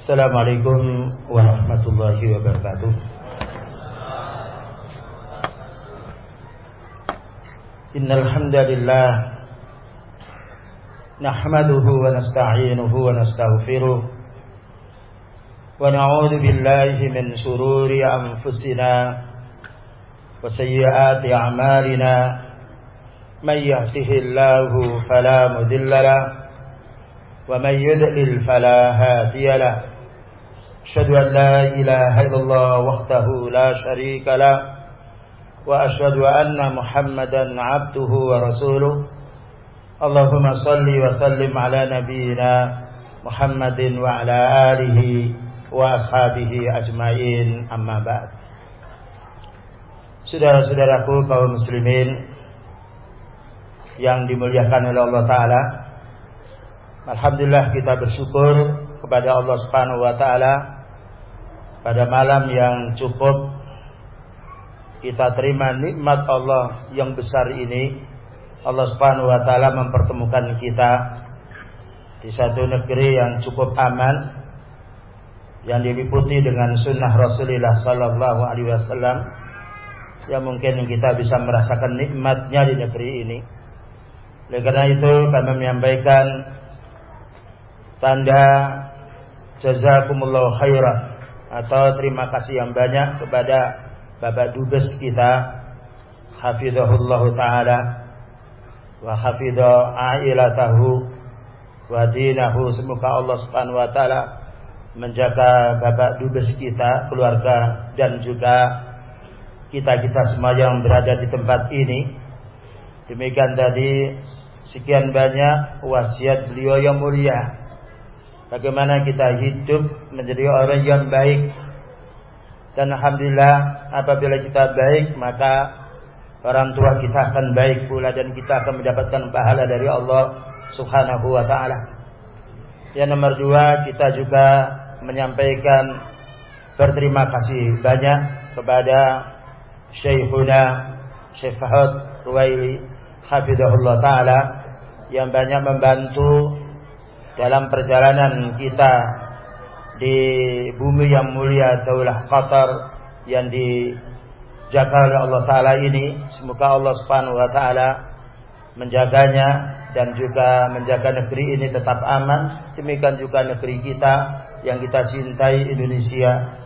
السلام عليكم ورحمة الله وبركاته إن الحمد لله نحمده ونستعينه ونستغفره ونعوذ بالله من شرور أنفسنا وسيئات أعمالنا من يهده الله فلا مذل له ومن يذلل فلا هادي له أشهد أن لا إله إلا الله وحده لا شريك له وأشهد أن محمدا عبده ورسوله. اللهم صل وسلم على نبينا محمد وعلى آله وأصحابه أجمعين أما بعد. Saudara-saudaraku kaum muslimin yang dimuliakan oleh Allah Ta'ala Alhamdulillah kita bersyukur kepada Allah Subhanahu wa taala pada malam yang cukup kita terima nikmat Allah yang besar ini Allah Subhanahu wa taala mempertemukan kita di satu negeri yang cukup aman yang diliputi dengan sunnah Rasulullah sallallahu alaihi wasallam yang mungkin kita bisa merasakan nikmatnya di negeri ini. Oleh karena itu kami menyampaikan tanda jazakumullah khairan atau terima kasih yang banyak kepada Bapak Dubes kita hafizahullah taala wa hafidha ailatahu wa dinahu semoga Allah Subhanahu wa taala menjaga Bapak Dubes kita, keluarga dan juga kita-kita semua yang berada di tempat ini. Demikian tadi sekian banyak wasiat beliau yang mulia. Bagaimana kita hidup menjadi orang yang baik. Dan Alhamdulillah apabila kita baik maka orang tua kita akan baik pula dan kita akan mendapatkan pahala dari Allah Subhanahu wa taala. Yang nomor dua kita juga menyampaikan berterima kasih banyak kepada Syekhuna Syekh Fahad Ruwaili Hafidahullah Ta'ala yang banyak membantu dalam perjalanan kita di bumi yang mulia Daulah Qatar yang dijaga oleh Allah Ta'ala ini. Semoga Allah Subhanahu Wa Ta'ala menjaganya dan juga menjaga negeri ini tetap aman. Demikian juga negeri kita yang kita cintai Indonesia.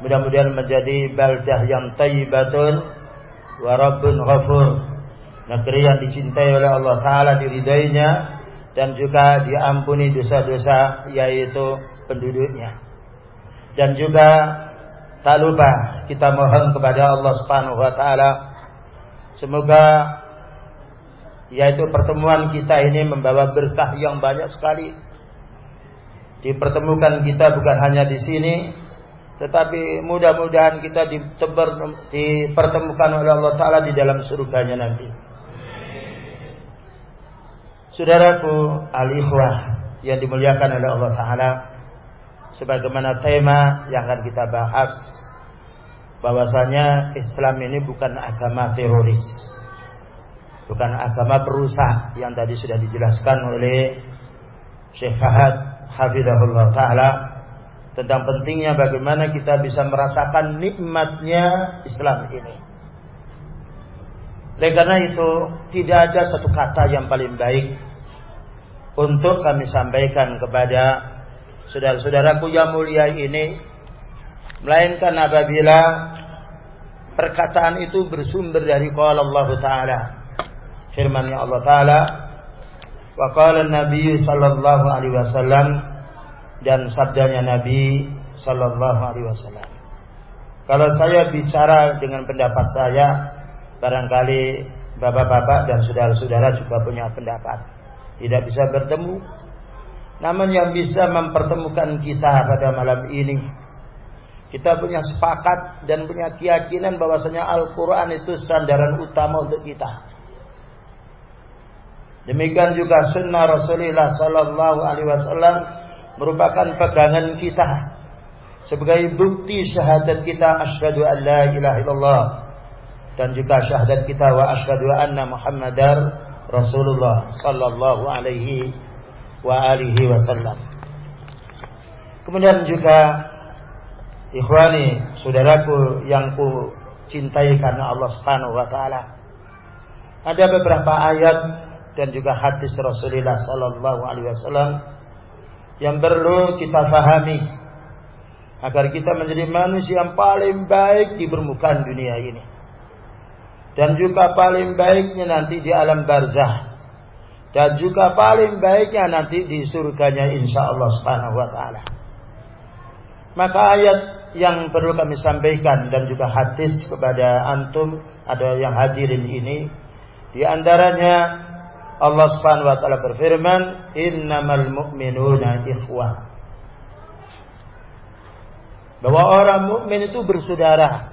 Mudah-mudahan menjadi baldah yang tayyibatun wa rabbun ghafur. Negeri yang dicintai oleh Allah Ta'ala diridainya dan juga diampuni dosa-dosa yaitu penduduknya. Dan juga tak lupa kita mohon kepada Allah Subhanahu wa taala semoga yaitu pertemuan kita ini membawa berkah yang banyak sekali. Dipertemukan kita bukan hanya di sini tetapi mudah-mudahan kita dipertemukan oleh Allah Ta'ala di dalam surganya nanti. Saudaraku al-ikhwah yang dimuliakan oleh Allah Ta'ala. Sebagaimana tema yang akan kita bahas. bahwasanya Islam ini bukan agama teroris. Bukan agama perusak yang tadi sudah dijelaskan oleh Syekh Fahad Hafizahullah Ta'ala tentang pentingnya bagaimana kita bisa merasakan nikmatnya Islam ini. Oleh karena itu, tidak ada satu kata yang paling baik untuk kami sampaikan kepada saudara-saudaraku yang mulia ini, melainkan apabila perkataan itu bersumber dari qala Allah Ta'ala. Firman Allah Ta'ala, wa qala Nabi sallallahu alaihi wasallam dan sabdanya Nabi Sallallahu Alaihi Wasallam. Kalau saya bicara dengan pendapat saya, barangkali bapak-bapak dan saudara-saudara juga punya pendapat. Tidak bisa bertemu. Namun yang bisa mempertemukan kita pada malam ini, kita punya sepakat dan punya keyakinan bahwasanya Al-Quran itu sandaran utama untuk kita. Demikian juga sunnah Rasulullah Sallallahu Alaihi Wasallam merupakan pegangan kita sebagai bukti syahadat kita asyhadu an la ilaha illallah dan juga syahadat kita wa asyhadu anna muhammadar rasulullah sallallahu alaihi wa alihi wasallam Kemudian juga ikhwani, saudaraku yang ku cintai karena Allah Subhanahu wa taala. Ada beberapa ayat dan juga hadis Rasulullah sallallahu alaihi wasallam yang perlu kita fahami agar kita menjadi manusia yang paling baik di permukaan dunia ini. Dan juga paling baiknya nanti di alam barzah. Dan juga paling baiknya nanti di surganya insya Allah subhanahu wa ta'ala. Maka ayat yang perlu kami sampaikan dan juga hadis kepada antum ada yang hadirin ini di antaranya Allah Subhanahu wa taala berfirman, "Innamal mu'minuna ikhwah." Bahwa orang mukmin itu bersaudara.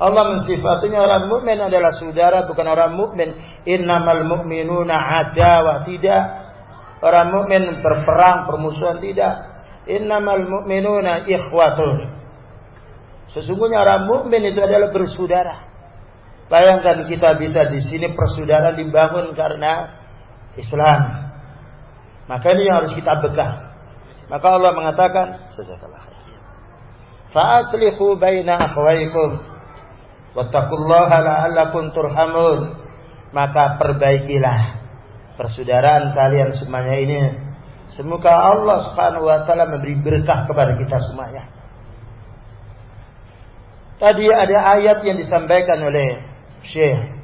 Allah mensifatinya orang mukmin adalah saudara, bukan orang mukmin innamal mu'minuna adawah tidak. Orang mukmin berperang, permusuhan tidak. Innamal mu'minuna ikhwatun. Sesungguhnya orang mukmin itu adalah bersaudara. Bayangkan kita bisa di sini persaudaraan dibangun karena Islam. Maka ini yang harus kita begah. Maka Allah mengatakan, Fa'aslihu baina akhwaikum wattaqullaha la'allakum turhamun. Maka perbaikilah persaudaraan kalian semuanya ini. Semoga Allah Subhanahu wa taala memberi berkah kepada kita semuanya. Tadi ada ayat yang disampaikan oleh Syekh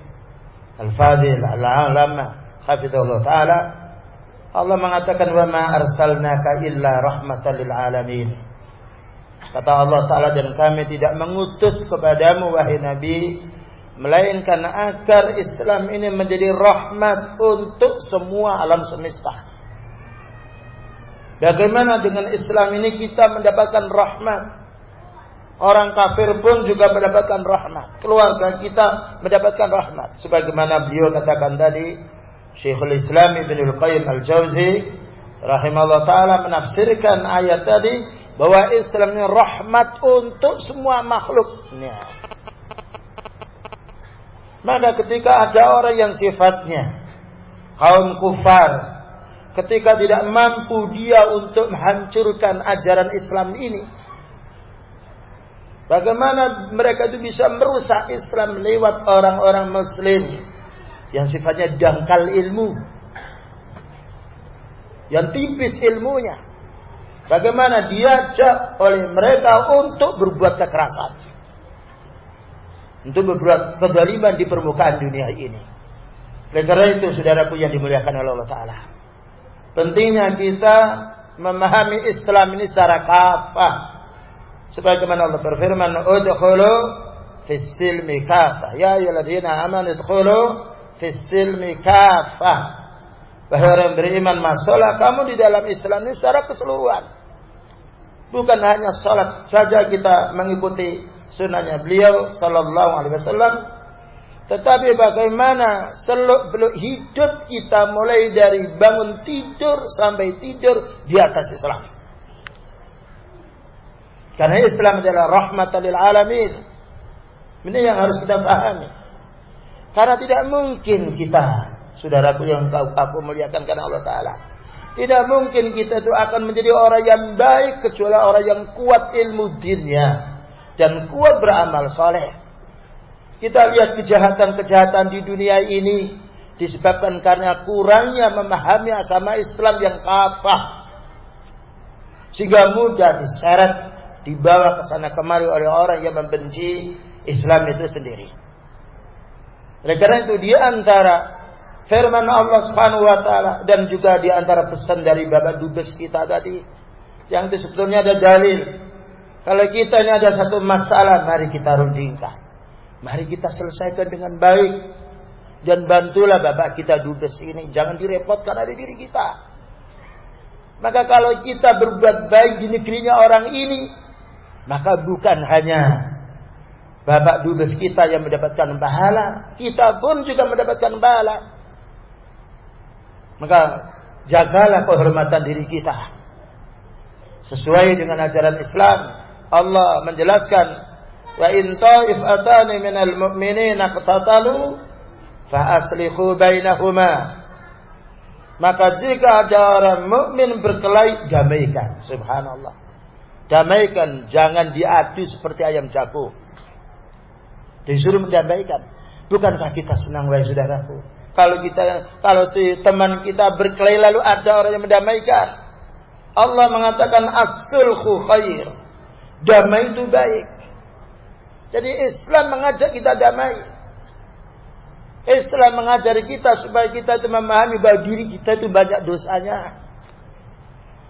Al-Fadil Al-Alama Hafizullah Ta'ala Allah mengatakan wa ma arsalnaka illa rahmatan lil alamin Kata Allah Ta'ala dan kami tidak mengutus kepadamu wahai Nabi Melainkan agar Islam ini menjadi rahmat untuk semua alam semesta Bagaimana dengan Islam ini kita mendapatkan rahmat Orang kafir pun juga mendapatkan rahmat. Keluarga kita mendapatkan rahmat. Sebagaimana beliau katakan tadi, Syekhul Islam Ibn Al-Qayyim Al-Jauzi rahimahullah taala menafsirkan ayat tadi bahwa Islam ini rahmat untuk semua makhluknya. Maka ketika ada orang yang sifatnya kaum kufar, ketika tidak mampu dia untuk menghancurkan ajaran Islam ini, Bagaimana mereka itu bisa merusak Islam lewat orang-orang muslim yang sifatnya dangkal ilmu. Yang tipis ilmunya. Bagaimana diajak oleh mereka untuk berbuat kekerasan. Untuk berbuat kedaliman di permukaan dunia ini. Karena itu saudaraku yang dimuliakan oleh Allah Ta'ala. Pentingnya kita memahami Islam ini secara kafah sebagaimana Allah berfirman udkhulu fis silmi kafah ya ayyuhalladzina amanu udkhulu fis kafah Wahai orang beriman masuklah kamu di dalam Islam ini secara keseluruhan. Bukan hanya sholat saja kita mengikuti sunnahnya beliau Sallallahu Alaihi Wasallam, tetapi bagaimana seluruh hidup kita mulai dari bangun tidur sampai tidur di atas Islam. Karena Islam adalah rahmatan lil alamin. Ini yang harus kita pahami. Karena tidak mungkin kita, saudaraku yang kau aku muliakan karena Allah Ta'ala. Tidak mungkin kita itu akan menjadi orang yang baik kecuali orang yang kuat ilmu dinnya. Dan kuat beramal soleh. Kita lihat kejahatan-kejahatan di dunia ini disebabkan karena kurangnya memahami agama Islam yang kafah. Sehingga mudah diseret dibawa ke sana kemari oleh orang yang membenci Islam itu sendiri. Oleh karena itu di antara firman Allah Subhanahu wa taala dan juga di antara pesan dari Bapak Dubes kita tadi yang itu sebetulnya ada dalil. Kalau kita ini ada satu masalah, mari kita rundingkan. Mari kita selesaikan dengan baik. Dan bantulah Bapak kita Dubes ini. Jangan direpotkan dari diri kita. Maka kalau kita berbuat baik di negerinya orang ini, maka bukan hanya Bapak Dubes kita yang mendapatkan pahala, kita pun juga mendapatkan pahala. Maka jagalah kehormatan diri kita. Sesuai dengan ajaran Islam, Allah menjelaskan, "Wa in ta'ifatani minal mu'minina qatatalu fa aslihu bainahuma." Maka jika ada orang mukmin berkelahi, damaikan. Subhanallah. Damaikan, jangan diadu seperti ayam jago. Disuruh mendamaikan. Bukankah kita senang wahai saudaraku? Kalau kita kalau si teman kita berkelahi lalu ada orang yang mendamaikan. Allah mengatakan as-sulhu khair. Damai itu baik. Jadi Islam mengajak kita damai. Islam mengajari kita supaya kita itu memahami bahwa diri kita itu banyak dosanya.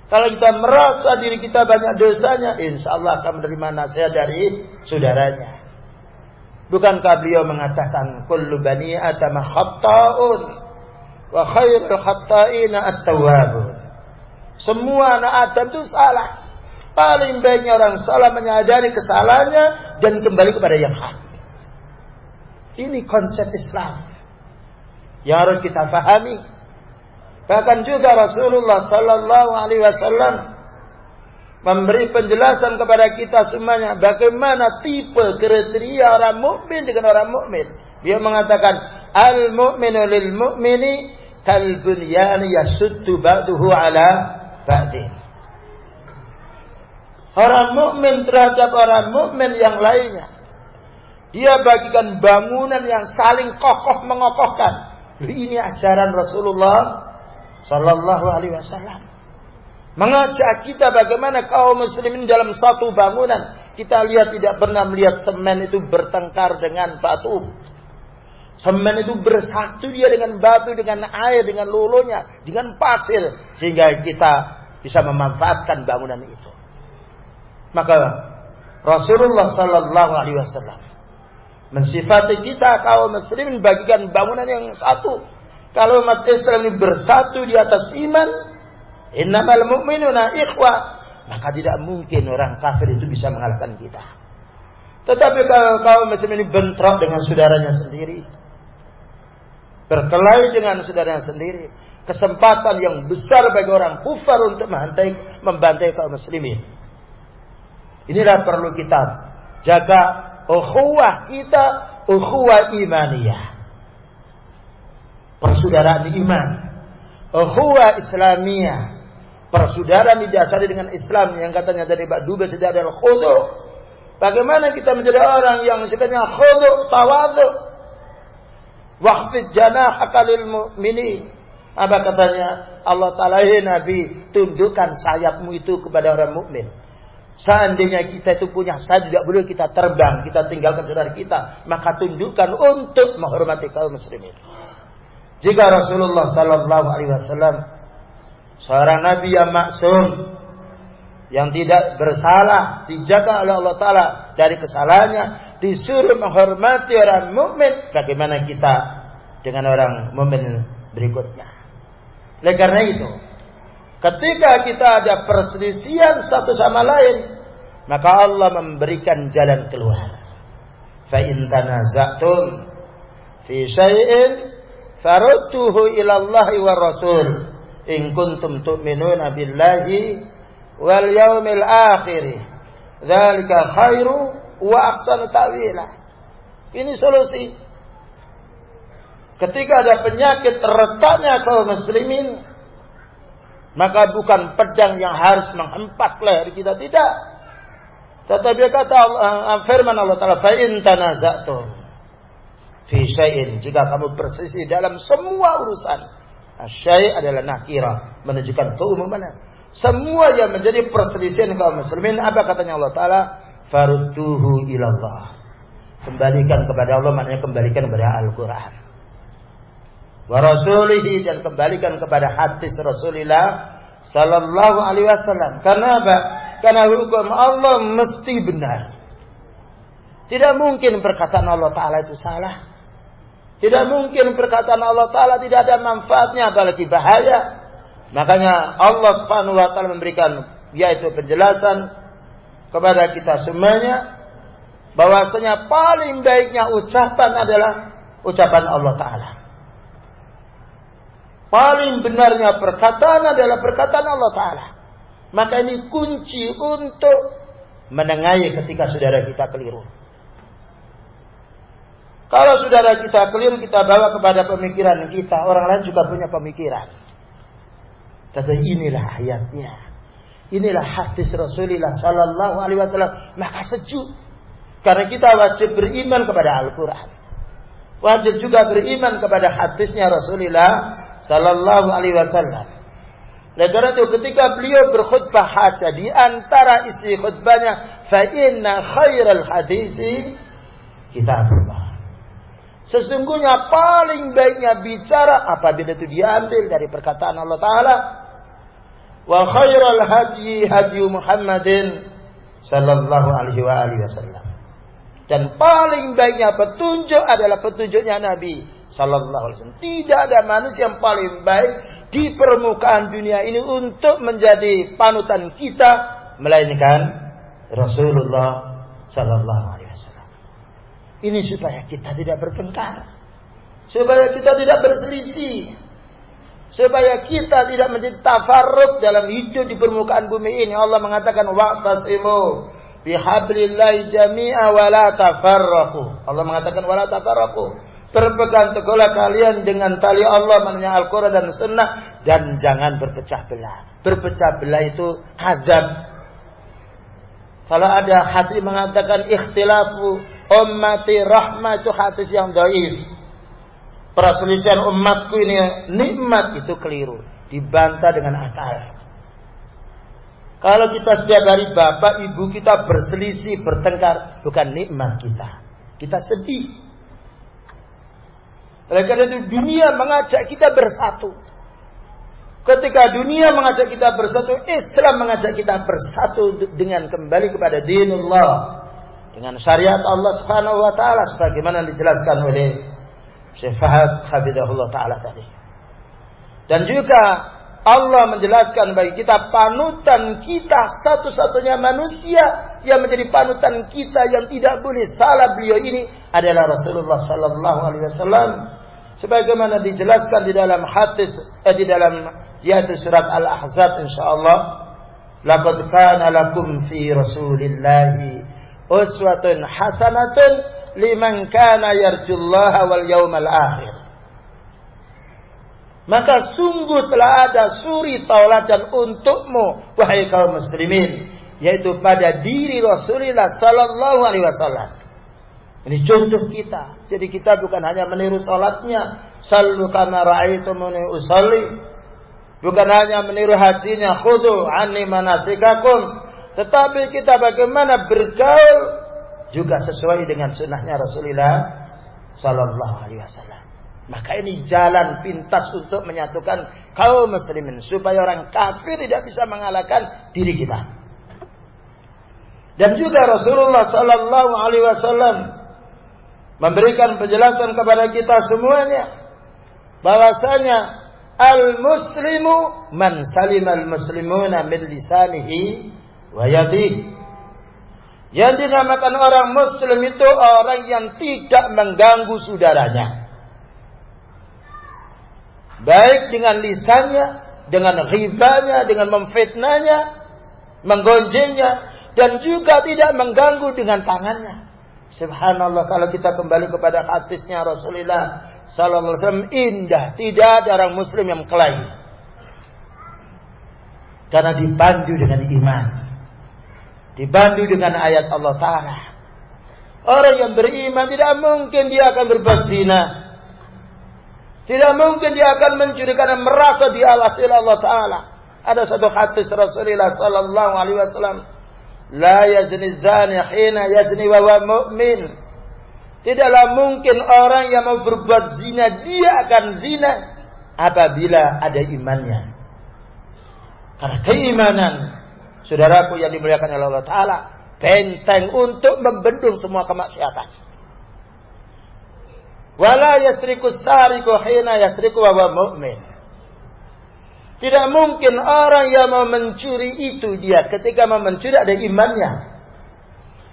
Kalau kita merasa diri kita banyak dosanya, insya Allah akan menerima nasihat dari saudaranya. Bukankah beliau mengatakan, Kullu bani adama khatta'un, wa khairul khatta'ina at-tawwabun. Semua anak Adam itu salah. Paling baiknya orang salah menyadari kesalahannya dan kembali kepada yang hak. Ini konsep Islam yang harus kita fahami. Bahkan juga Rasulullah Sallallahu Alaihi Wasallam memberi penjelasan kepada kita semuanya bagaimana tipe kriteria orang mukmin dengan orang mukmin. Dia mengatakan al mukminu lil mukmini kal bunyan yasuddu ba'duhu ala ba'din. Orang mukmin terhadap orang mukmin yang lainnya dia bagikan bangunan yang saling kokoh mengokohkan. Ini ajaran Rasulullah Sallallahu Alaihi Wasallam. Mengajak kita bagaimana kaum muslimin dalam satu bangunan. Kita lihat tidak pernah melihat semen itu bertengkar dengan batu. Semen itu bersatu dia dengan batu, dengan air, dengan lulunya, dengan pasir. Sehingga kita bisa memanfaatkan bangunan itu. Maka Rasulullah Sallallahu Alaihi Wasallam Mensifati kita kaum muslimin bagikan bangunan yang satu. Kalau umat Islam ini bersatu di atas iman, innamal mu'minuna ikhwah, maka tidak mungkin orang kafir itu bisa mengalahkan kita. Tetapi kalau kaum muslim ini bentrok dengan saudaranya sendiri, berkelahi dengan saudaranya sendiri, kesempatan yang besar bagi orang kufar untuk membantai, membantai kaum muslimin. Inilah perlu kita jaga ukhuwah kita ukhuwah imaniyah. Persaudaraan iman. Ukhuwah Islamiyah. Persaudaraan didasari dengan Islam yang katanya dari Pak Dubes itu adalah khudu. Bagaimana kita menjadi orang yang sebenarnya khudu, tawadu. Waqfid janah akalil mu'minin. Apa katanya Allah Ta'ala, Nabi, tundukkan sayapmu itu kepada orang mukmin. Seandainya kita itu punya sayap tidak boleh kita terbang, kita tinggalkan saudara kita, maka tunjukkan untuk menghormati kaum muslimin. Jika Rasulullah Sallallahu Alaihi Wasallam seorang nabi yang maksum yang tidak bersalah dijaga oleh Allah Taala dari kesalahannya disuruh menghormati orang mukmin. Bagaimana kita dengan orang mukmin berikutnya? Oleh karena itu Ketika kita ada perselisihan satu sama lain, maka Allah memberikan jalan keluar. Fa in fi syai'in farudduhu ila wa Rasul in kuntum tu'minuna billahi wal yaumil akhir. Dzalika khairu wa ahsanu ta'wila. Ini solusi. Ketika ada penyakit retaknya kaum muslimin, maka bukan pedang yang harus menghempas leher kita tidak. Tetapi kata Allah, firman Allah Taala, "Fa in tanaza'tum fi syai'in." Jika kamu bersisi dalam semua urusan, syai' adalah nakira, menunjukkan keumuman. Semua yang menjadi perselisihan kaum muslimin, apa katanya Allah Taala? Farudduhu ilallah. Kembalikan kepada Allah maknanya kembalikan kepada Al-Qur'an wa rasulihi dan kembalikan kepada hadis Rasulullah sallallahu alaihi wasallam. Karena apa? Karena hukum Allah mesti benar. Tidak mungkin perkataan Allah taala itu salah. Tidak mungkin perkataan Allah taala tidak ada manfaatnya apalagi bahaya. Makanya Allah Subhanahu wa taala memberikan yaitu penjelasan kepada kita semuanya bahwasanya paling baiknya ucapan adalah ucapan Allah taala. Paling benarnya perkataan adalah perkataan Allah Ta'ala. Maka ini kunci untuk menengahi ketika saudara kita keliru. Kalau saudara kita keliru, kita bawa kepada pemikiran kita. Orang lain juga punya pemikiran. Kata inilah ayatnya. Inilah hadis Rasulullah sallallahu alaihi wasallam. Maka sejuk. Karena kita wajib beriman kepada Al-Qur'an. Wajib juga beriman kepada hadisnya Rasulullah sallallahu alaihi wasallam. Oleh karena itu ketika beliau berkhutbah hajat di antara isi khutbahnya fa inna khairal hadisi kitabullah. Sesungguhnya paling baiknya bicara apabila itu diambil dari perkataan Allah taala wa khairal hadi hadi Muhammadin sallallahu alaihi wa alihi wasallam. Dan paling baiknya petunjuk adalah petunjuknya Nabi sallallahu alaihi wasallam. Tidak ada manusia yang paling baik di permukaan dunia ini untuk menjadi panutan kita melainkan Rasulullah sallallahu. Ini supaya kita tidak bertengkar. Supaya kita tidak berselisih. Supaya kita tidak menjadi tafarruq dalam hidup di permukaan bumi ini. Allah mengatakan waqtasimu bihablillahi jami'a wa la tafarraqu. Allah mengatakan wa la tafarraqu. Berpegang teguhlah kalian dengan tali Allah maknanya Al-Quran dan Sunnah dan jangan berpecah belah. Berpecah belah itu azab. Kalau ada hadis mengatakan ikhtilafu ummati rahmah itu hadis yang doif. Perselisihan umatku ini nikmat itu keliru. Dibantah dengan akal. Kalau kita setiap hari bapak ibu kita berselisih bertengkar bukan nikmat kita. Kita sedih. Oleh karena itu dunia mengajak kita bersatu. Ketika dunia mengajak kita bersatu, Islam mengajak kita bersatu dengan kembali kepada dinullah. Dengan syariat Allah subhanahu wa ta'ala. Sebagaimana dijelaskan oleh Syekh Fahad ta'ala tadi. Dan juga Allah menjelaskan bagi kita panutan kita satu-satunya manusia yang menjadi panutan kita yang tidak boleh salah beliau ini adalah Rasulullah sallallahu alaihi wasallam sebagaimana dijelaskan di dalam hadis eh, di dalam yaitu surat Al-Ahzab insyaallah laqad kana lakum fi rasulillahi uswatun hasanatun liman kana yarjullaha wal yawmal akhir maka sungguh telah ada suri tauladan untukmu wahai kaum muslimin yaitu pada diri Rasulullah sallallahu alaihi wasallam ini contoh kita. Jadi kita bukan hanya meniru salatnya. Sallu kama ra'aitumuni usalli. Bukan hanya meniru hajinya. Khudu anni manasikakum. Tetapi kita bagaimana bergaul. Juga sesuai dengan sunnahnya Rasulullah Sallallahu Alaihi Wasallam. Maka ini jalan pintas untuk menyatukan kaum muslimin. Supaya orang kafir tidak bisa mengalahkan diri kita. Dan juga Rasulullah Sallallahu Alaihi Wasallam memberikan penjelasan kepada kita semuanya bahwasanya al muslimu man salima al muslimuna min lisanihi wa yadihi yang dinamakan orang muslim itu orang yang tidak mengganggu saudaranya baik dengan lisannya dengan ghibanya dengan memfitnahnya menggonjengnya dan juga tidak mengganggu dengan tangannya Subhanallah kalau kita kembali kepada hadisnya Rasulullah sallallahu alaihi wasallam indah, tidak ada orang muslim yang kelahi. Karena dibantu dengan iman. Dibantu dengan ayat Allah taala. Orang yang beriman tidak mungkin dia akan berbuat zina. Tidak mungkin dia akan mencuri karena merasa diawasi Allah taala. Ada satu hadis Rasulullah sallallahu alaihi wasallam La yazni zani hina yazni wa mu'min. Tidaklah mungkin orang yang mau berbuat zina dia akan zina apabila ada imannya. Karena keimanan saudaraku yang dimuliakan oleh Allah taala benteng untuk membendung semua kemaksiatan. Wala yasriku sariku hina yasriku wa mu'min. Tidak mungkin orang yang mau mencuri itu dia ketika mau mencuri ada imannya.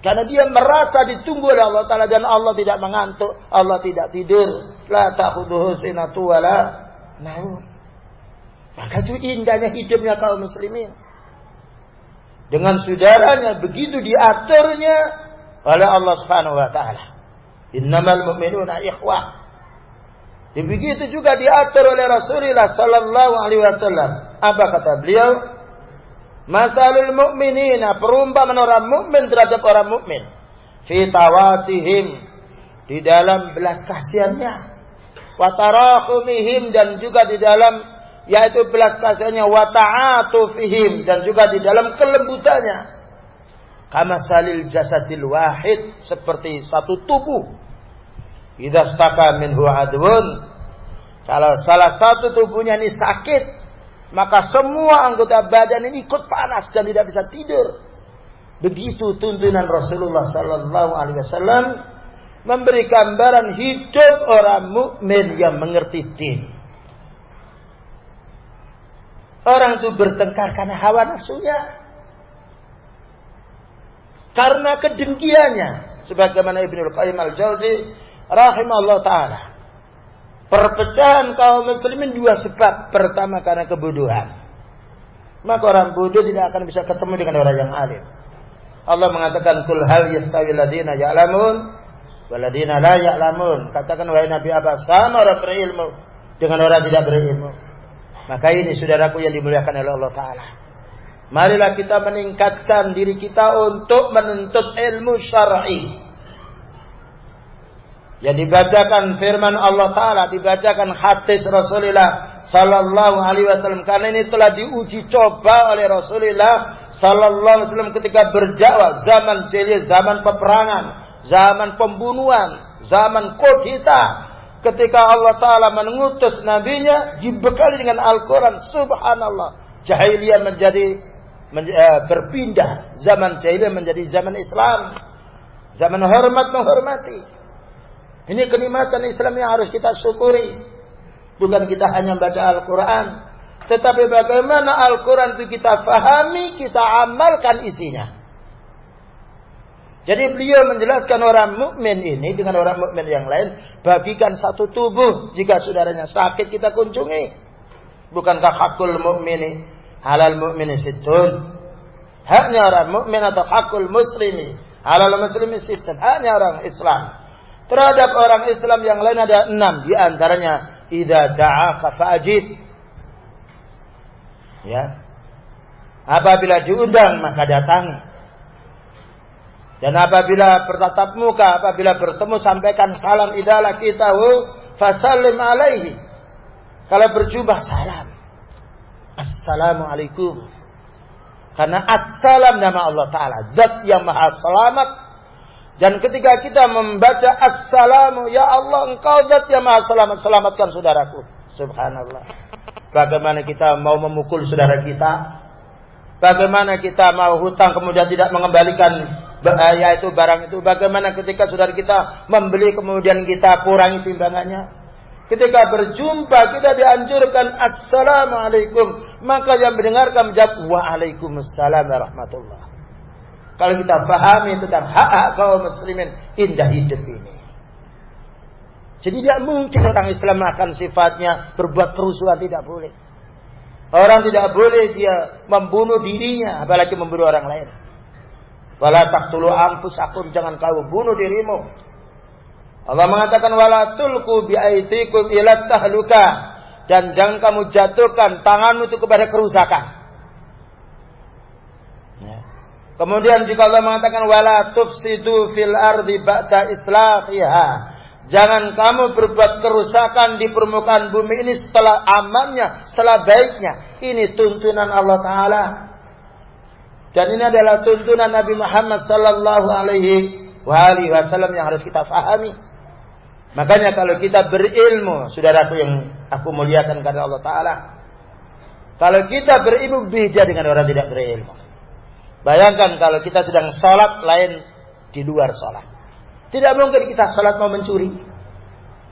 Karena dia merasa ditunggu oleh Allah Ta'ala dan Allah tidak mengantuk. Allah tidak tidur. La ta'khuduhu sinatu wa la. Maka itu indahnya hidupnya kaum muslimin. Dengan saudaranya begitu diaturnya oleh Allah Subhanahu wa taala. Innamal mu'minuna ikhwah. Begitu juga diatur oleh Rasulullah sallallahu alaihi wasallam. Apa kata beliau? Masalul mu'minina perumpamaan orang mukmin terhadap orang mukmin. Fi tawatihim di dalam belas kasihannya. Wa tarahumihim dan juga di dalam yaitu belas kasihannya wa ta'atufihim dan juga di dalam kelembutannya. Kama salil jasadil wahid seperti satu tubuh. Idza staka minhu adwun kalau salah satu tubuhnya ini sakit, maka semua anggota badan ini ikut panas dan tidak bisa tidur. Begitu tuntunan Rasulullah Sallallahu Alaihi Wasallam memberi gambaran hidup orang mukmin yang mengerti din. Orang itu bertengkar karena hawa nafsunya. Karena kedengkiannya. Sebagaimana Ibnu Qayyim Al-Jauzi rahimahullah taala Perpecahan kaum muslimin dua sebab. Pertama karena kebodohan. Maka orang bodoh tidak akan bisa ketemu dengan orang yang alim. Allah mengatakan kul hal yastawi ladina ya'lamun waladina la ya'lamun. Katakan wahai Nabi apa sama orang berilmu dengan orang tidak berilmu. Maka ini saudaraku yang dimuliakan oleh Allah taala. Marilah kita meningkatkan diri kita untuk menuntut ilmu syar'i. Yang dibacakan firman Allah Ta'ala, dibacakan hadis Rasulullah Sallallahu Alaihi Wasallam. Karena ini telah diuji coba oleh Rasulullah Sallallahu Alaihi Wasallam ketika berjawab zaman jahiliyah, zaman peperangan, zaman pembunuhan, zaman kodita. Ketika Allah Ta'ala mengutus nabinya, dibekali dengan Al-Quran. Subhanallah. Jahiliyah menjadi men, uh, berpindah. Zaman jahiliyah menjadi zaman Islam. Zaman hormat menghormati. Ini kenikmatan Islam yang harus kita syukuri. Bukan kita hanya baca Al-Quran. Tetapi bagaimana Al-Quran kita fahami, kita amalkan isinya. Jadi beliau menjelaskan orang mukmin ini dengan orang mukmin yang lain bagikan satu tubuh jika saudaranya sakit kita kunjungi. Bukankah hakul mukmini halal mukmini situn? Haknya orang mukmin atau hakul muslimi halal muslimi situn. Haknya orang Islam Terhadap orang Islam yang lain ada enam. Di antaranya, Ida da'aka fa'ajid. Ya. Apabila diundang, maka datang. Dan apabila bertatap muka, apabila bertemu, sampaikan salam idalah kita. Fasalim alaihi. Kalau berjumpa, salam. Assalamualaikum. Karena assalam nama Allah Ta'ala. Zat yang maha selamat dan ketika kita membaca Assalamu ya Allah engkau zat yang maha selamat selamatkan saudaraku. Subhanallah. Bagaimana kita mau memukul saudara kita? Bagaimana kita mau hutang kemudian tidak mengembalikan yaitu barang itu? Bagaimana ketika saudara kita membeli kemudian kita kurangi timbangannya? Ketika berjumpa kita dianjurkan Assalamualaikum. Maka yang mendengarkan menjawab Waalaikumsalam warahmatullahi kalau kita pahami tentang hak-hak kaum muslimin, indah hidup ini. Jadi tidak mungkin orang Islam akan sifatnya berbuat kerusuhan, tidak boleh. Orang tidak boleh dia membunuh dirinya, apalagi membunuh orang lain. Wala taqtulu anfusakum, jangan kau bunuh dirimu. Allah mengatakan wala tulku bi aitikum ila tahluka dan jangan kamu jatuhkan tanganmu itu kepada kerusakan. Kemudian juga Allah mengatakan wala tufsidu fil ardi ba'da islahiha. Jangan kamu berbuat kerusakan di permukaan bumi ini setelah amannya, setelah baiknya. Ini tuntunan Allah Ta'ala. Dan ini adalah tuntunan Nabi Muhammad Sallallahu Alaihi Wasallam yang harus kita fahami. Makanya kalau kita berilmu, saudaraku yang aku muliakan karena Allah Ta'ala. Kalau kita berilmu beda dengan orang tidak berilmu. Bayangkan kalau kita sedang sholat lain di luar sholat. Tidak mungkin kita sholat mau mencuri.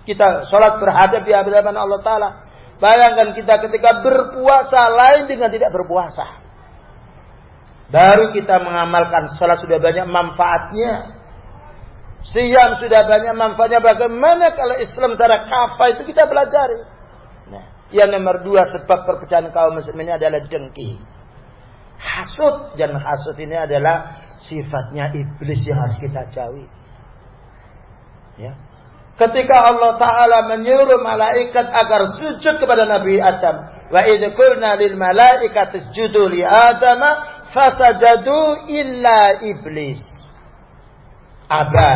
Kita sholat berhadap di hadapan Allah Ta'ala. Bayangkan kita ketika berpuasa lain dengan tidak berpuasa. Baru kita mengamalkan sholat sudah banyak manfaatnya. Siam sudah banyak manfaatnya. Bagaimana kalau Islam secara kafah itu kita pelajari. Nah, yang nomor dua sebab perpecahan kaum muslimin adalah dengki hasut dan hasut ini adalah sifatnya iblis yang harus kita jauhi. Ya. Ketika Allah Ta'ala menyuruh malaikat agar sujud kepada Nabi Adam. Wa idh qulna lil malaikati isjudu li Adama fasajadu illa iblis. Aba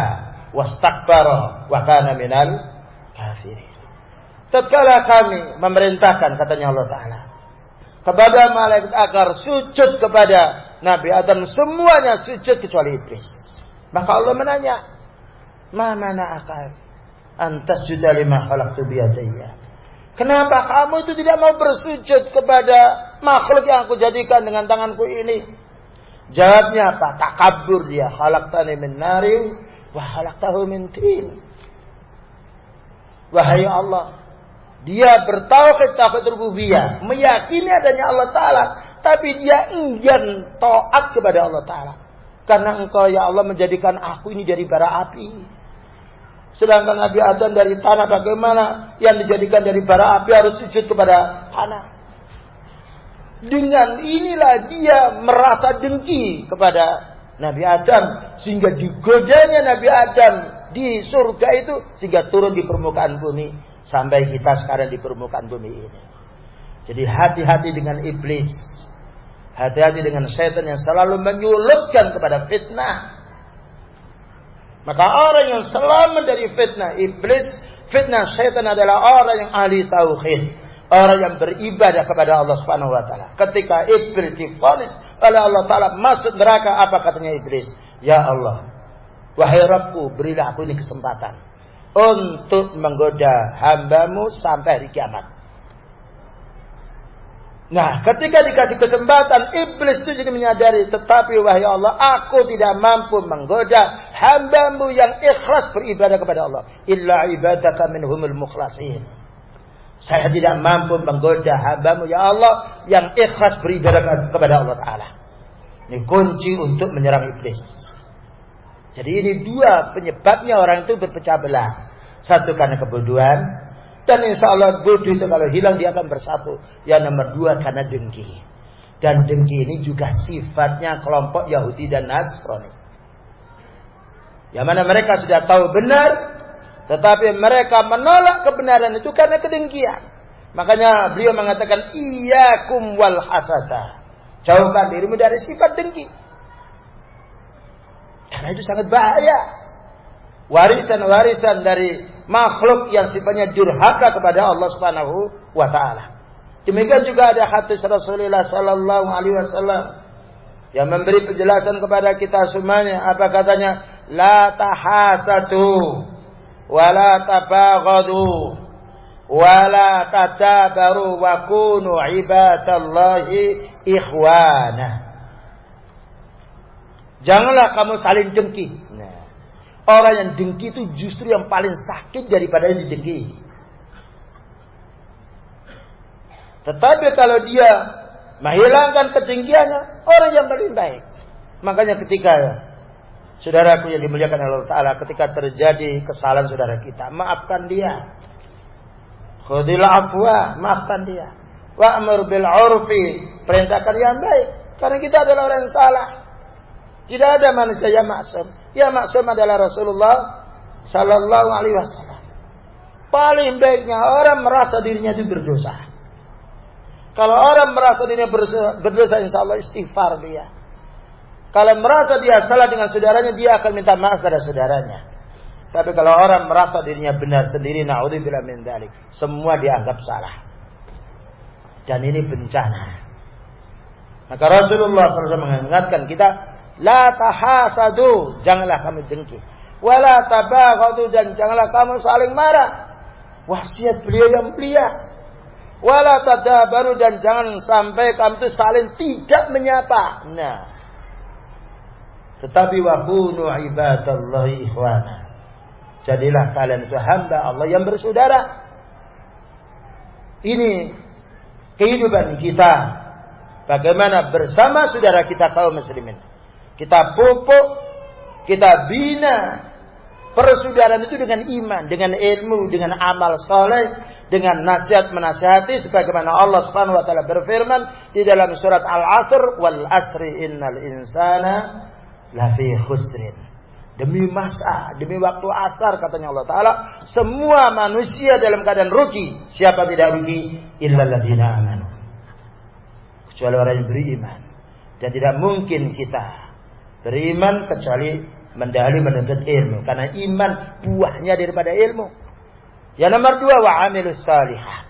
wastakbara wa kana minal kafirin. Tatkala kami memerintahkan katanya Allah Ta'ala. Kepada malaikat agar sujud kepada Nabi Adam. Semuanya sujud kecuali iblis. Maka Allah menanya. Ma mana akal? Antas lima khalaqtu biyadayya. Kenapa kamu itu tidak mau bersujud kepada makhluk yang aku jadikan dengan tanganku ini? Jawabnya apa? Takabur dia. Khalaqtani min narim wa khalaqtahu min tin. Wahai Allah, dia bertauhid tauhid rububiyah, meyakini adanya Allah taala, tapi dia enggan taat kepada Allah taala. Karena engkau ya Allah menjadikan aku ini dari bara api. Sedangkan Nabi Adam dari tanah bagaimana yang dijadikan dari bara api harus sujud kepada tanah. Dengan inilah dia merasa dengki kepada Nabi Adam sehingga digodanya Nabi Adam di surga itu sehingga turun di permukaan bumi Sampai kita sekarang di permukaan bumi ini. Jadi hati-hati dengan iblis. Hati-hati dengan setan yang selalu menyulutkan kepada fitnah. Maka orang yang selamat dari fitnah iblis, fitnah setan adalah orang yang ahli tauhid. Orang yang beribadah kepada Allah Subhanahu wa taala. Ketika iblis difonis oleh Allah taala masuk neraka, apa katanya iblis? Ya Allah, wahai Rabbku, berilah aku ini kesempatan untuk menggoda hambamu sampai hari kiamat. Nah, ketika dikasih kesempatan, iblis itu jadi menyadari, tetapi wahai Allah, aku tidak mampu menggoda hambamu yang ikhlas beribadah kepada Allah. Illa ibadaka minhumul mukhlasin. Saya tidak mampu menggoda hambamu, ya Allah, yang ikhlas beribadah kepada Allah Ta'ala. Ini kunci untuk menyerang iblis. Jadi ini dua penyebabnya orang itu berpecah belah. Satu karena kebodohan. Dan insya Allah bodoh itu kalau hilang dia akan bersatu. Yang nomor dua karena dengki. Dan dengki ini juga sifatnya kelompok Yahudi dan Nasrani. Yang mana mereka sudah tahu benar. Tetapi mereka menolak kebenaran itu karena kedengkian. Makanya beliau mengatakan iyyakum wal hasada. Jauhkan dirimu dari sifat dengki. Karena itu sangat bahaya. Warisan-warisan dari makhluk yang sifatnya durhaka kepada Allah Subhanahu wa taala. Demikian juga ada hadis Rasulullah sallallahu alaihi wasallam yang memberi penjelasan kepada kita semuanya apa katanya la tahasatu wala tabaghadu wala tatabaru wa kunu ibadallahi ikhwana Janganlah kamu saling dengki. Orang yang dengki itu justru yang paling sakit daripada yang didengki. Tetapi kalau dia menghilangkan ketinggiannya, orang yang paling baik. Makanya ketika saudaraku yang dimuliakan Allah Ta'ala, ketika terjadi kesalahan saudara kita, maafkan dia. Khudil afwa, maafkan dia. Wa'mur bil urfi, perintahkan yang baik. Karena kita adalah orang yang salah. Tidak ada manusia yang maksum. Ya maksum adalah Rasulullah Sallallahu Alaihi Wasallam. Paling baiknya orang merasa dirinya itu berdosa. Kalau orang merasa dirinya berdosa, insya Allah istighfar dia. Kalau merasa dia salah dengan saudaranya, dia akan minta maaf pada saudaranya. Tapi kalau orang merasa dirinya benar sendiri, naudzubillah min dalik. Semua dianggap salah. Dan ini bencana. Maka Rasulullah SAW mengingatkan kita La tahasadu, janganlah kamu dengki. Wala tabaghadu dan janganlah kamu saling marah. Wasiat beliau yang mulia. Wala tadabaru dan jangan sampai kamu itu saling tidak menyapa. Nah. Tetapi wa kunu ibadallahi ikhwana. Jadilah kalian itu hamba Allah yang bersaudara. Ini kehidupan kita. Bagaimana bersama saudara kita kaum muslimin. Kita pupuk, kita bina persaudaraan itu dengan iman, dengan ilmu, dengan amal soleh, dengan nasihat menasihati sebagaimana Allah Subhanahu wa taala berfirman di dalam surat Al-Asr wal asri innal insana lafi khusrin. Demi masa, demi waktu asar katanya Allah Ta'ala. Semua manusia dalam keadaan rugi. Siapa tidak rugi? Illalladzina amanu. Kecuali orang yang beriman. Dan tidak mungkin kita beriman kecuali mendali menuntut ilmu. Karena iman buahnya daripada ilmu. Yang nomor dua, wa amilus salihah.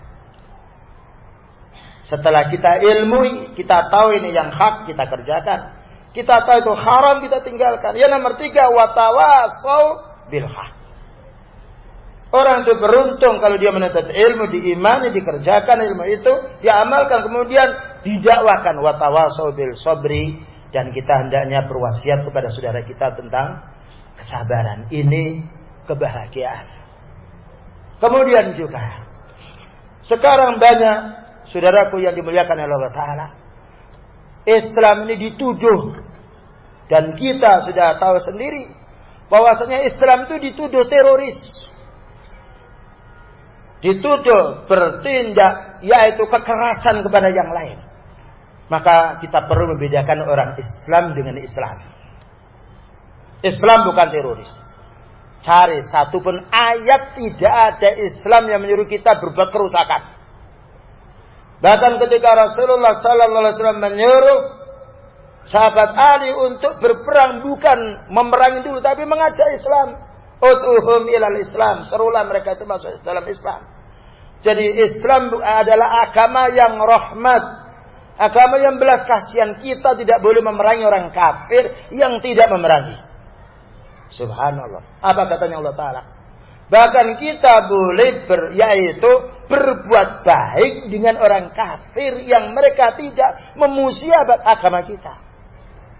Setelah kita ilmui, kita tahu ini yang hak, kita kerjakan. Kita tahu itu haram kita tinggalkan. Yang nomor tiga watawasau bilhah. Orang itu beruntung kalau dia menuntut ilmu, diimani, dikerjakan ilmu itu, diamalkan, kemudian didakwakan watawasau bil sobri dan kita hendaknya berwasiat kepada saudara kita tentang kesabaran. Ini kebahagiaan. Kemudian juga sekarang banyak saudaraku yang dimuliakan oleh Allah Taala. Islam ini dituduh dan kita sudah tahu sendiri bahwasanya Islam itu dituduh teroris. Dituduh bertindak yaitu kekerasan kepada yang lain. Maka kita perlu membedakan orang Islam dengan Islam. Islam bukan teroris. Cari satu pun ayat tidak ada Islam yang menyuruh kita berbuat kerusakan. Bahkan ketika Rasulullah Sallallahu Alaihi Wasallam menyuruh sahabat Ali untuk berperang bukan memerangi dulu tapi mengajak Islam. Ud'uhum ilal Islam. Serulah mereka itu masuk dalam Islam. Jadi Islam adalah agama yang rahmat. Agama yang belas kasihan. Kita tidak boleh memerangi orang kafir yang tidak memerangi. Subhanallah. Apa katanya Allah Ta'ala? Bahkan kita boleh ber, yaitu berbuat baik dengan orang kafir yang mereka tidak memusiabat agama kita.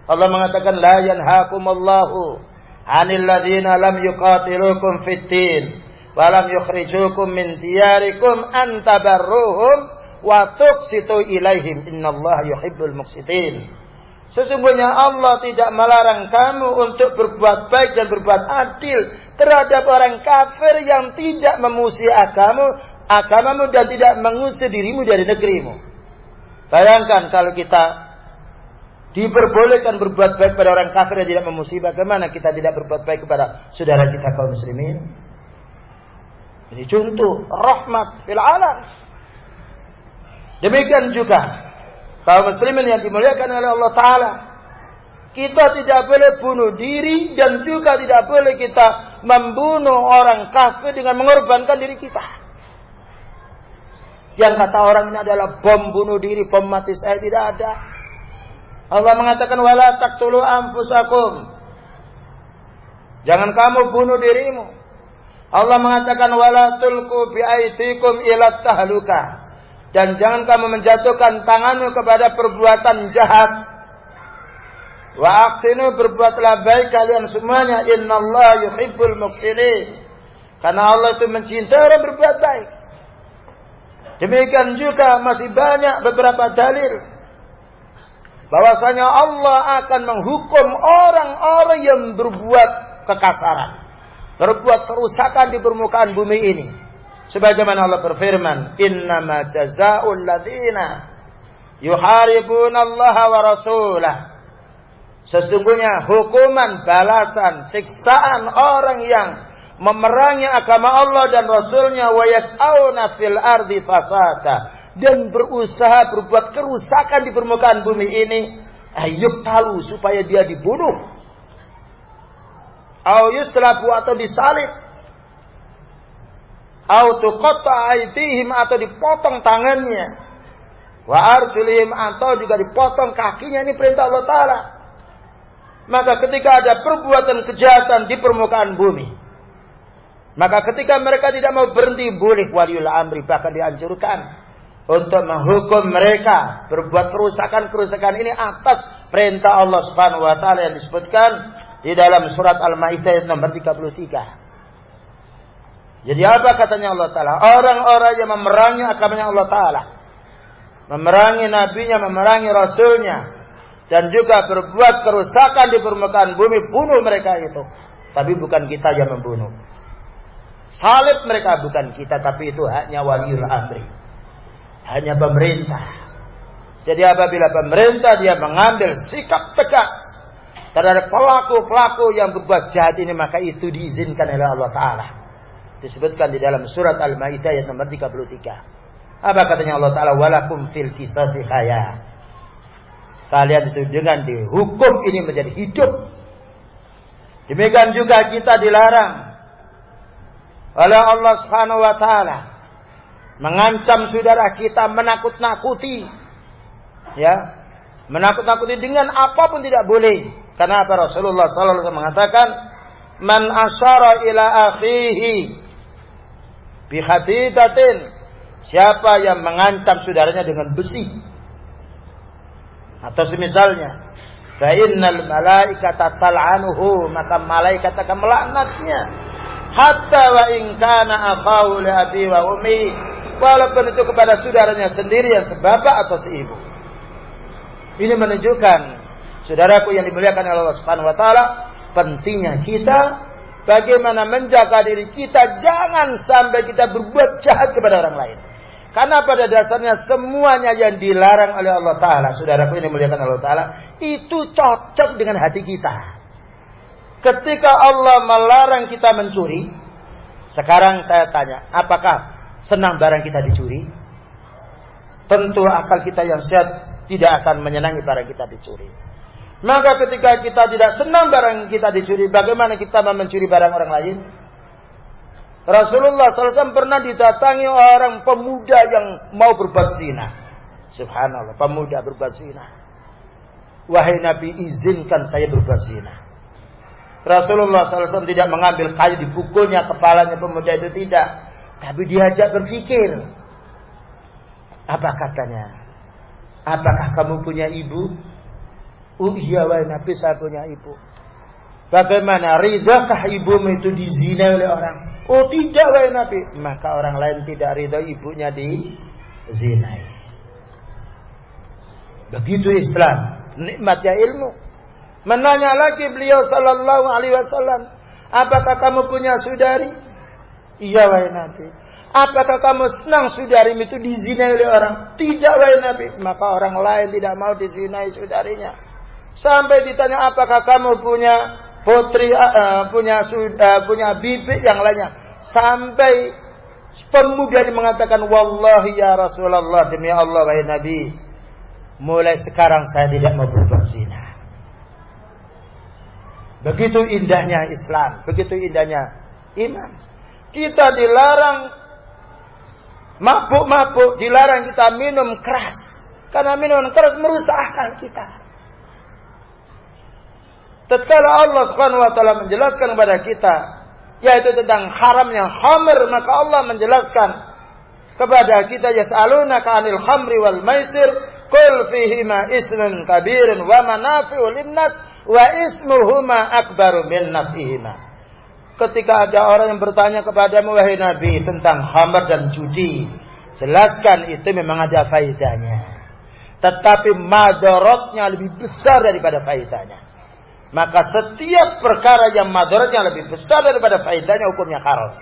Allah mengatakan la yanhaakumullahu 'anil ladzina lam yuqatilukum fid din wa lam yukhrijukum min diyarikum an tabarruhum wa tuqsitu ilaihim innallaha yuhibbul muqsitin. Sesungguhnya Allah tidak melarang kamu untuk berbuat baik dan berbuat adil terhadap orang kafir yang tidak memusuhi agamamu, agamamu dan tidak mengusir dirimu dari negerimu. Bayangkan kalau kita diperbolehkan berbuat baik pada orang kafir yang tidak memusuhi, bagaimana kita tidak berbuat baik kepada saudara kita kaum muslimin? Ini contoh rahmat fil alam. Demikian juga kaum muslimin yang dimuliakan oleh Allah taala. Kita tidak boleh bunuh diri dan juga tidak boleh kita membunuh orang kafir dengan mengorbankan diri kita. Yang kata orang ini adalah bom bunuh diri, bom mati saya tidak ada. Allah mengatakan wala taqtulu anfusakum. Jangan kamu bunuh dirimu. Allah mengatakan wala tulqu bi ila tahluka. Dan jangan kamu menjatuhkan tanganmu kepada perbuatan jahat. Wa aqsinu berbuatlah baik kalian semuanya innallaha yuhibbul muqsinin. Karena Allah itu mencintai orang berbuat baik. Demikian juga masih banyak beberapa dalil bahwasanya Allah akan menghukum orang-orang yang berbuat kekasaran, berbuat kerusakan di permukaan bumi ini. Sebagaimana Allah berfirman, "Innama jazaa'ul ladzina yuharibuna Allah wa rasulah." Sesungguhnya hukuman, balasan, siksaan orang yang memerangi agama Allah dan Rasulnya wa yas'auna fil ardi fasada dan berusaha berbuat kerusakan di permukaan bumi ini, ayub tahu supaya dia dibunuh. Au yuslabu atau disalib. Au tuqatta aitihim atau dipotong tangannya. Wa arjulihim atau juga dipotong kakinya ini perintah Allah Ta'ala. Maka ketika ada perbuatan kejahatan di permukaan bumi. Maka ketika mereka tidak mau berhenti boleh waliul amri bahkan dianjurkan untuk menghukum mereka berbuat kerusakan-kerusakan ini atas perintah Allah Subhanahu wa taala yang disebutkan di dalam surat Al-Maidah nomor 33. Jadi apa katanya Allah taala? Orang-orang yang memerangi agamanya Allah taala, memerangi nabinya, memerangi rasulnya dan juga berbuat kerusakan di permukaan bumi, bunuh mereka itu. Tapi bukan kita yang membunuh. Salib mereka bukan kita, tapi itu haknya waliul amri hanya pemerintah. Jadi apabila pemerintah dia mengambil sikap tegas terhadap pelaku-pelaku yang berbuat jahat ini maka itu diizinkan oleh Allah Taala. Disebutkan di dalam surat Al-Maidah ayat nomor 33. Apa katanya Allah Taala? Walakum fil qisasi haya. Kalian itu dengan dihukum ini menjadi hidup. Demikian juga kita dilarang oleh Allah Subhanahu wa taala mengancam saudara kita menakut-nakuti ya menakut-nakuti dengan apa pun tidak boleh karena apa Rasulullah sallallahu alaihi wasallam mengatakan man asyara ila akhihi bi hadidatin siapa yang mengancam saudaranya dengan besi? Atau semisalnya fa innal malaikata tal'anuhu maka malaikat akan melaknatnya. Hatta wa in kana akhahu li abi wa ummi walaupun itu kepada saudaranya sendiri yang sebapak atau seibu. Ini menunjukkan saudaraku yang dimuliakan oleh Allah Subhanahu wa taala pentingnya kita bagaimana menjaga diri kita jangan sampai kita berbuat jahat kepada orang lain karena pada dasarnya semuanya yang dilarang oleh Allah Ta'ala. Saudaraku ini muliakan Allah Ta'ala. Itu cocok dengan hati kita. Ketika Allah melarang kita mencuri. Sekarang saya tanya. Apakah senang barang kita dicuri? Tentu akal kita yang sehat tidak akan menyenangi barang kita dicuri. Maka ketika kita tidak senang barang kita dicuri, bagaimana kita mencuri barang orang lain? Rasulullah SAW pernah didatangi orang pemuda yang mau berbuat zina. Subhanallah, pemuda berbuat zina. Wahai Nabi, izinkan saya berbuat zina. Rasulullah SAW tidak mengambil kayu dipukulnya kepalanya pemuda itu tidak. Tapi diajak berpikir. Apa katanya? Apakah kamu punya ibu? Oh iya wahai Nabi saya punya ibu. Bagaimana ridhakah ibumu itu dizina oleh orang? Oh tidak wahai Nabi. Maka orang lain tidak ridho ibunya di zinai. Begitu Islam. Nikmatnya ilmu. Menanya lagi beliau sallallahu alaihi wasallam. Apakah kamu punya saudari? Iya wahai Nabi. Apakah kamu senang saudarimu itu dizinai oleh orang? Tidak wahai Nabi. Maka orang lain tidak mau dizinai saudarinya. Sampai ditanya apakah kamu punya putri uh, punya uh, punya bibit yang lainnya? Sampai pemuda ini mengatakan wallahi ya Rasulullah demi Allah wahai Nabi mulai sekarang saya tidak mau berbuat zina. Begitu indahnya Islam begitu indahnya iman. Kita dilarang mabuk-mabuk dilarang kita minum keras. Karena minum keras merusak akal kita Tatkala Allah Subhanahu wa taala menjelaskan kepada kita yaitu tentang haramnya khamr maka Allah menjelaskan kepada kita yas'alunaka 'anil khamri wal maisir qul fihima ismun kabirun wa manafi'u linnas wa ismuhuma akbaru min naf'ihima Ketika ada orang yang bertanya kepadamu wahai Nabi tentang khamr dan judi, jelaskan itu memang ada faedahnya. Tetapi madaratnya lebih besar daripada faedahnya. Maka setiap perkara yang madaratnya lebih besar daripada faedahnya hukumnya haram.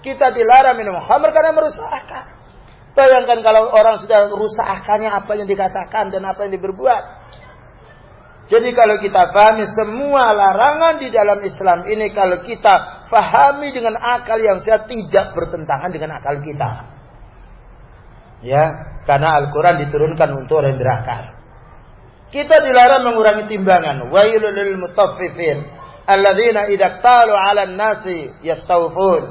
Kita dilarang minum khamr karena merusak akal. Bayangkan kalau orang sudah rusak akalnya apa yang dikatakan dan apa yang diberbuat. Jadi kalau kita pahami semua larangan di dalam Islam ini kalau kita fahami dengan akal yang sehat tidak bertentangan dengan akal kita. Ya, karena Al-Quran diturunkan untuk orang berakal. Kita dilarang mengurangi timbangan. Wailul lil mutaffifin alladzina idza qalu 'alan nasi yastawfun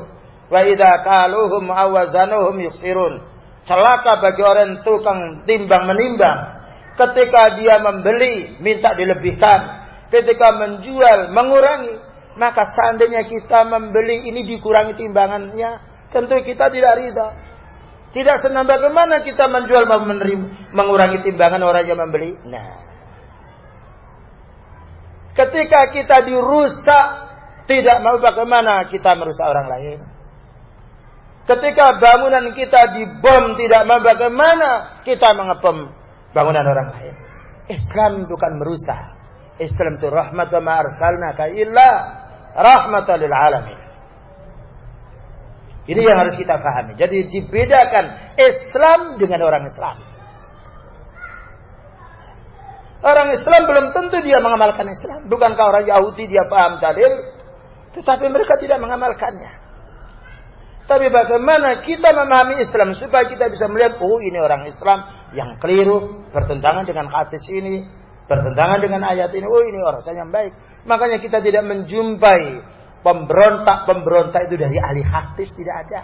wa idza qaluhum awazanuhum yuksirun. Celaka bagi orang tukang timbang menimbang. Ketika dia membeli minta dilebihkan, ketika menjual mengurangi, maka seandainya kita membeli ini dikurangi timbangannya, tentu kita tidak ridha. Tidak senang bagaimana kita menjual mengurangi timbangan orang yang membeli. Nah, Ketika kita dirusak, tidak mau bagaimana kita merusak orang lain. Ketika bangunan kita dibom, tidak mau bagaimana kita mengebom bangunan orang lain. Islam bukan merusak. Islam itu rahmat wa ma'arsalnaka illa rahmatan lil alamin. Ini yang harus kita pahami. Jadi dibedakan Islam dengan orang Islam. Orang Islam belum tentu dia mengamalkan Islam. Bukankah orang Yahudi dia paham dalil, tetapi mereka tidak mengamalkannya. Tapi bagaimana kita memahami Islam supaya kita bisa melihat, oh ini orang Islam yang keliru, bertentangan dengan hadis ini, bertentangan dengan ayat ini, oh ini orang yang baik. Makanya kita tidak menjumpai pemberontak-pemberontak itu dari ahli hadis tidak ada.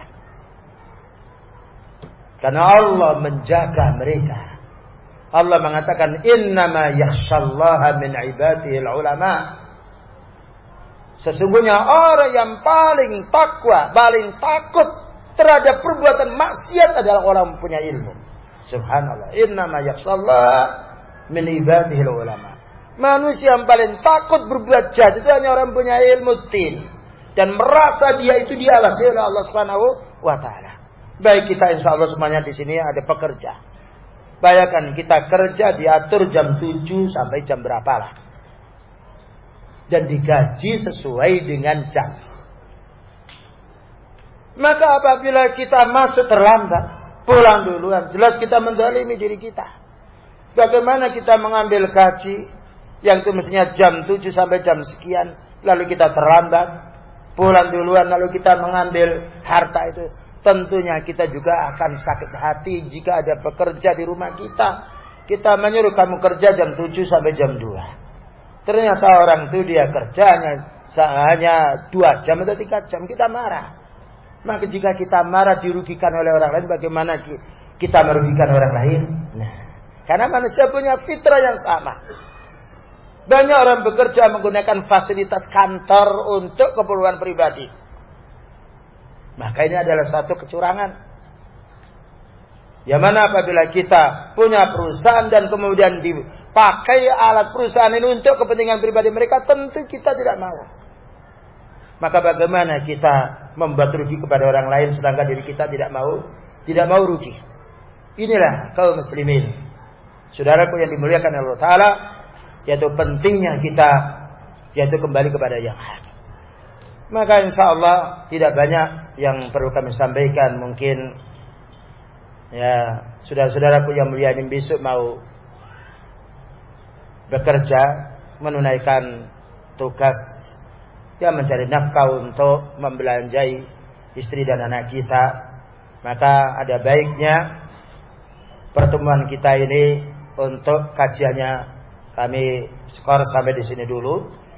Karena Allah menjaga mereka. Allah mengatakan innama yakhshallaha min ibadihi ulama. Sesungguhnya orang yang paling takwa, paling takut terhadap perbuatan maksiat adalah orang yang punya ilmu. Subhanallah. Innama yakhshallaha min ibadihi ulama. Manusia yang paling takut berbuat jahat itu hanya orang punya ilmu tin dan merasa dia itu diawasi oleh Allah Subhanahu wa taala. Baik kita insya Allah semuanya di sini ada pekerja. Bayangkan kita kerja diatur jam 7 sampai jam berapa lah. Dan digaji sesuai dengan jam. Maka apabila kita masuk terlambat, pulang duluan. Jelas kita mendalimi diri kita. Bagaimana kita mengambil gaji yang itu mestinya jam 7 sampai jam sekian. Lalu kita terlambat. Pulang duluan lalu kita mengambil harta itu. Tentunya kita juga akan sakit hati jika ada pekerja di rumah kita. Kita menyuruh kamu kerja jam 7 sampai jam 2. Ternyata orang itu dia kerjanya hanya 2 jam atau 3 jam. Kita marah. Maka jika kita marah dirugikan oleh orang lain, bagaimana kita merugikan orang lain? Nah, karena manusia punya fitrah yang sama. Banyak orang bekerja menggunakan fasilitas kantor untuk keperluan pribadi. Maka ini adalah satu kecurangan. Yang mana apabila kita punya perusahaan dan kemudian dipakai alat perusahaan ini untuk kepentingan pribadi mereka, tentu kita tidak mau. Maka bagaimana kita membuat rugi kepada orang lain sedangkan diri kita tidak mau, tidak mau rugi. Inilah kaum muslimin. Saudaraku yang dimuliakan Allah Ta'ala, yaitu pentingnya kita yaitu kembali kepada yang hak. Maka insya Allah tidak banyak yang perlu kami sampaikan. Mungkin ya saudara-saudaraku yang mulia ini besok mau bekerja menunaikan tugas yang mencari nafkah untuk membelanjai istri dan anak kita. Maka ada baiknya pertemuan kita ini untuk kajiannya kami skor sampai di sini dulu.